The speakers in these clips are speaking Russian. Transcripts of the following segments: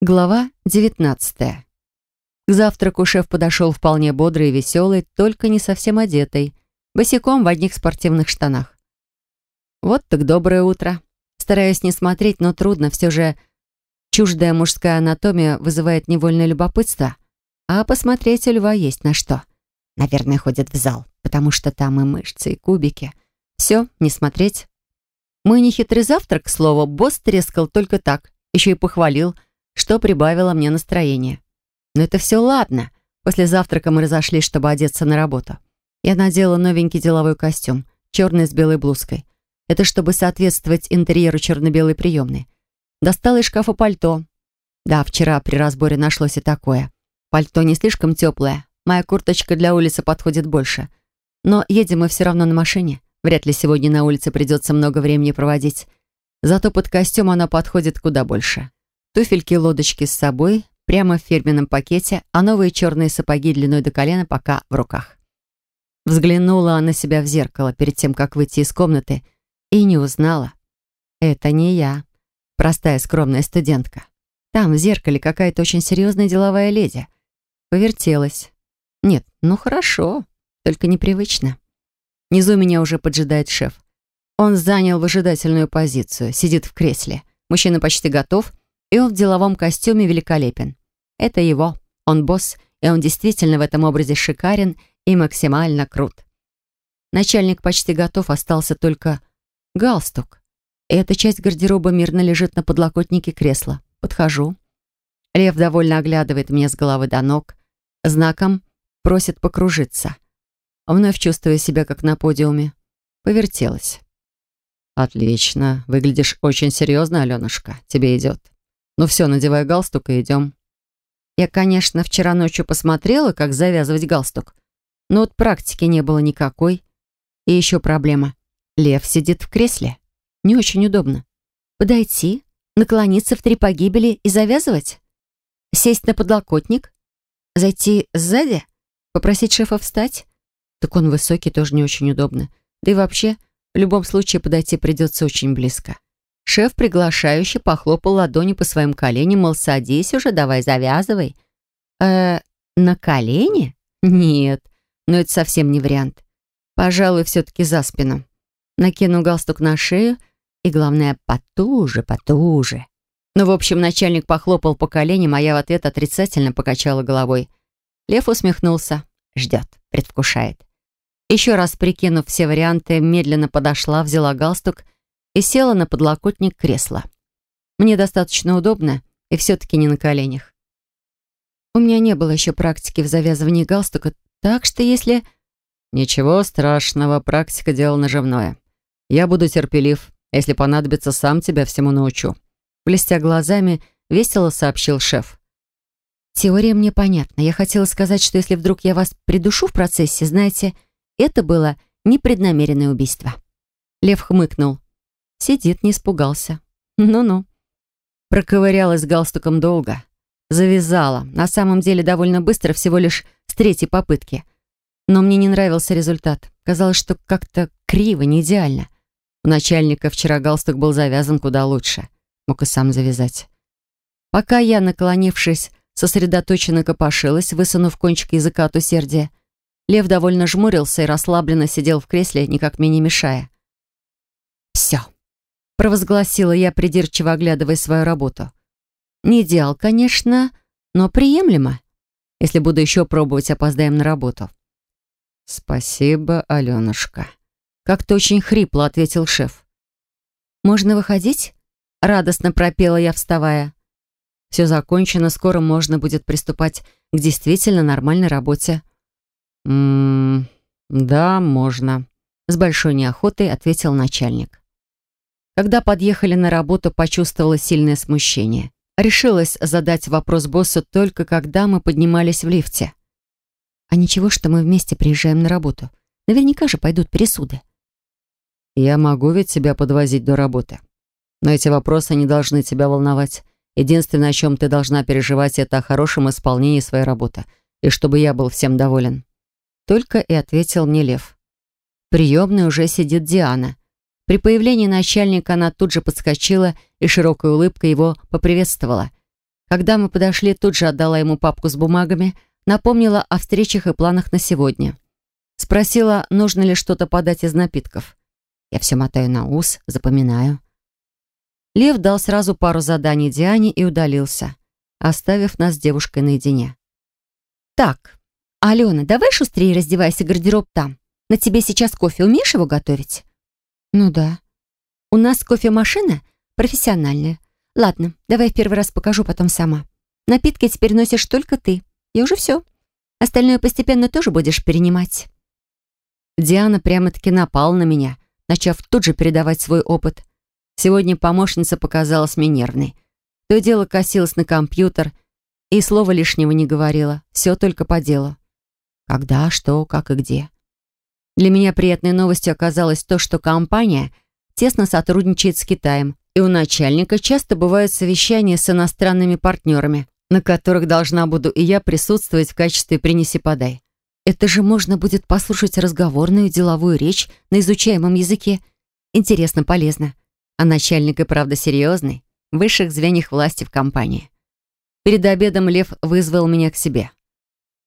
Глава 19. К завтраку шеф подошел вполне бодрый и веселый, только не совсем одетый, босиком в одних спортивных штанах. Вот так доброе утро. Стараюсь не смотреть, но трудно, все же чуждая мужская анатомия вызывает невольное любопытство, а посмотреть у льва есть на что. Наверное, ходит в зал, потому что там и мышцы, и кубики. Все, не смотреть. Мой нехитрый завтрак, к слову, босс трескал только так, еще и похвалил – что прибавило мне настроение. Но это все ладно. После завтрака мы разошлись, чтобы одеться на работу. Я надела новенький деловой костюм, черный с белой блузкой. Это чтобы соответствовать интерьеру черно-белой приемной. Достала из шкафа пальто. Да, вчера при разборе нашлось и такое. Пальто не слишком теплое. Моя курточка для улицы подходит больше. Но едем мы все равно на машине. Вряд ли сегодня на улице придется много времени проводить. Зато под костюм она подходит куда больше. Туфельки-лодочки с собой, прямо в фирменном пакете, а новые черные сапоги длиной до колена пока в руках. Взглянула на себя в зеркало перед тем, как выйти из комнаты, и не узнала. Это не я, простая скромная студентка. Там, в зеркале, какая-то очень серьезная деловая леди. Повертелась. Нет, ну хорошо, только непривычно. Внизу меня уже поджидает шеф. Он занял выжидательную позицию, сидит в кресле. Мужчина почти готов, и он в деловом костюме великолепен. Это его, он босс, и он действительно в этом образе шикарен и максимально крут. Начальник почти готов, остался только галстук. И эта часть гардероба мирно лежит на подлокотнике кресла. Подхожу. Лев довольно оглядывает меня с головы до ног. Знаком просит покружиться. Вновь чувствую себя как на подиуме. Повертелась. «Отлично. Выглядишь очень серьезно, Аленушка. Тебе идет». Ну все, надевай галстук и идем. Я, конечно, вчера ночью посмотрела, как завязывать галстук. Но вот практики не было никакой. И еще проблема. Лев сидит в кресле. Не очень удобно. Подойти, наклониться в три погибели и завязывать? Сесть на подлокотник? Зайти сзади? Попросить шефа встать? Так он высокий, тоже не очень удобно. Да и вообще, в любом случае подойти придется очень близко. Шеф приглашающе похлопал ладонью по своим коленям, мол, садись уже, давай завязывай. Э, на колени? Нет, но это совсем не вариант. Пожалуй, все-таки за спину. Накину галстук на шею и, главное, потуже, потуже. Ну, в общем, начальник похлопал по коленям, а я в ответ отрицательно покачала головой. Лев усмехнулся. Ждет, предвкушает. Еще раз прикинув все варианты, медленно подошла, взяла галстук — и села на подлокотник кресла. Мне достаточно удобно и все-таки не на коленях. У меня не было еще практики в завязывании галстука, так что если... Ничего страшного, практика — дело наживное. Я буду терпелив. Если понадобится, сам тебя всему научу. Блестя глазами, весело сообщил шеф. Теория мне понятна. Я хотела сказать, что если вдруг я вас придушу в процессе, знаете, это было непреднамеренное убийство. Лев хмыкнул. Сидит, не испугался. Ну-ну. Проковырялась галстуком долго. Завязала. На самом деле довольно быстро, всего лишь с третьей попытки. Но мне не нравился результат. Казалось, что как-то криво, не идеально. У начальника вчера галстук был завязан куда лучше. Мог и сам завязать. Пока я, наклонившись, сосредоточенно копошилась, высунув кончик языка от усердия, Лев довольно жмурился и расслабленно сидел в кресле, никак мне не мешая. «Все, провозгласила я, придирчиво оглядывая свою работу. Не идеал, конечно, но приемлемо. Если буду еще пробовать, опоздаем на работу. «Спасибо, Аленушка», — как-то очень хрипло ответил шеф. «Можно выходить?» — радостно пропела я, вставая. «Все закончено, скоро можно будет приступать к действительно нормальной работе». «Ммм, да, можно», — с большой неохотой ответил начальник. Когда подъехали на работу, почувствовала сильное смущение. Решилась задать вопрос боссу только когда мы поднимались в лифте. «А ничего, что мы вместе приезжаем на работу? Наверняка же пойдут пересуды». «Я могу ведь тебя подвозить до работы. Но эти вопросы не должны тебя волновать. Единственное, о чем ты должна переживать, это о хорошем исполнении своей работы. И чтобы я был всем доволен». Только и ответил мне Лев. В приемной уже сидит Диана. При появлении начальника она тут же подскочила и широкой улыбкой его поприветствовала. Когда мы подошли, тут же отдала ему папку с бумагами, напомнила о встречах и планах на сегодня. Спросила, нужно ли что-то подать из напитков. Я все мотаю на ус, запоминаю. Лев дал сразу пару заданий Диане и удалился, оставив нас с девушкой наедине. «Так, Алена, давай шустрее раздевайся, гардероб там. На тебе сейчас кофе, умеешь его готовить?» «Ну да». «У нас кофемашина профессиональная. Ладно, давай в первый раз покажу, потом сама. Напитки теперь носишь только ты. И уже все. Остальное постепенно тоже будешь перенимать». Диана прямо-таки напала на меня, начав тут же передавать свой опыт. Сегодня помощница показалась мне нервной. То дело косилась на компьютер и слова лишнего не говорила. Все только по делу. Когда, что, как и где. Для меня приятной новостью оказалось то, что компания тесно сотрудничает с Китаем, и у начальника часто бывают совещания с иностранными партнерами, на которых должна буду и я присутствовать в качестве «принеси-подай». Это же можно будет послушать разговорную деловую речь на изучаемом языке. Интересно, полезно. А начальник и правда серьезный, в высших звеньях власти в компании. Перед обедом Лев вызвал меня к себе.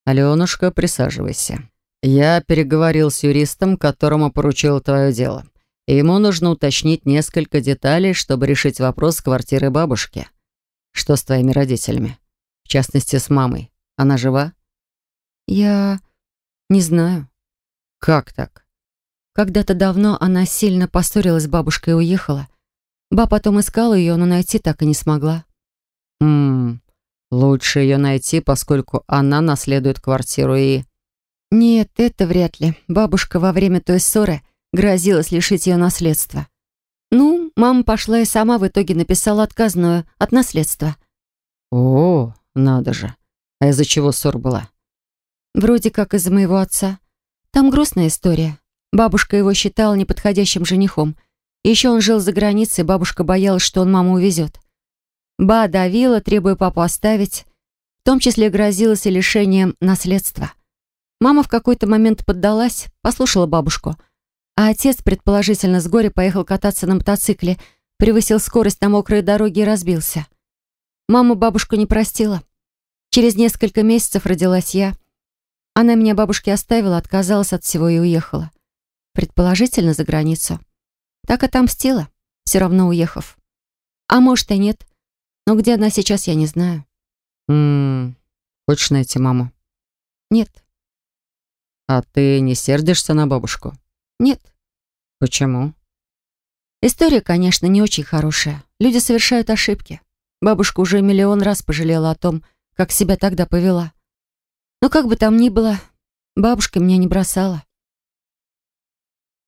«Аленушка, присаживайся. Я переговорил с юристом, которому поручил твое дело. И ему нужно уточнить несколько деталей, чтобы решить вопрос с квартирой бабушки. Что с твоими родителями? В частности, с мамой. Она жива?» «Я... не знаю». «Как так?» Когда-то давно она сильно поссорилась с бабушкой и уехала. Ба потом искала ее, но найти так и не смогла. «Ммм, лучше ее найти, поскольку она наследует квартиру и...» «Нет, это вряд ли. Бабушка во время той ссоры грозилась лишить ее наследства. Ну, мама пошла и сама в итоге написала отказную от наследства». «О, надо же. А из-за чего ссор была?» «Вроде как из-за моего отца. Там грустная история. Бабушка его считала неподходящим женихом». Еще он жил за границей, бабушка боялась, что он маму увезет. Ба давила, требуя папу оставить, в том числе грозилась и лишением наследства. Мама в какой-то момент поддалась, послушала бабушку, а отец, предположительно, с горя поехал кататься на мотоцикле, превысил скорость на мокрой дороге и разбился. Мама бабушку не простила. Через несколько месяцев родилась я. Она меня бабушке оставила, отказалась от всего и уехала. Предположительно, за границу. Так отомстила, все равно уехав. А может и нет. Но где она сейчас, я не знаю. Ммм, хочешь найти маму? Нет. А ты не сердишься на бабушку? Нет. Почему? История, конечно, не очень хорошая. Люди совершают ошибки. Бабушка уже миллион раз пожалела о том, как себя тогда повела. Но как бы там ни было, бабушка меня не бросала.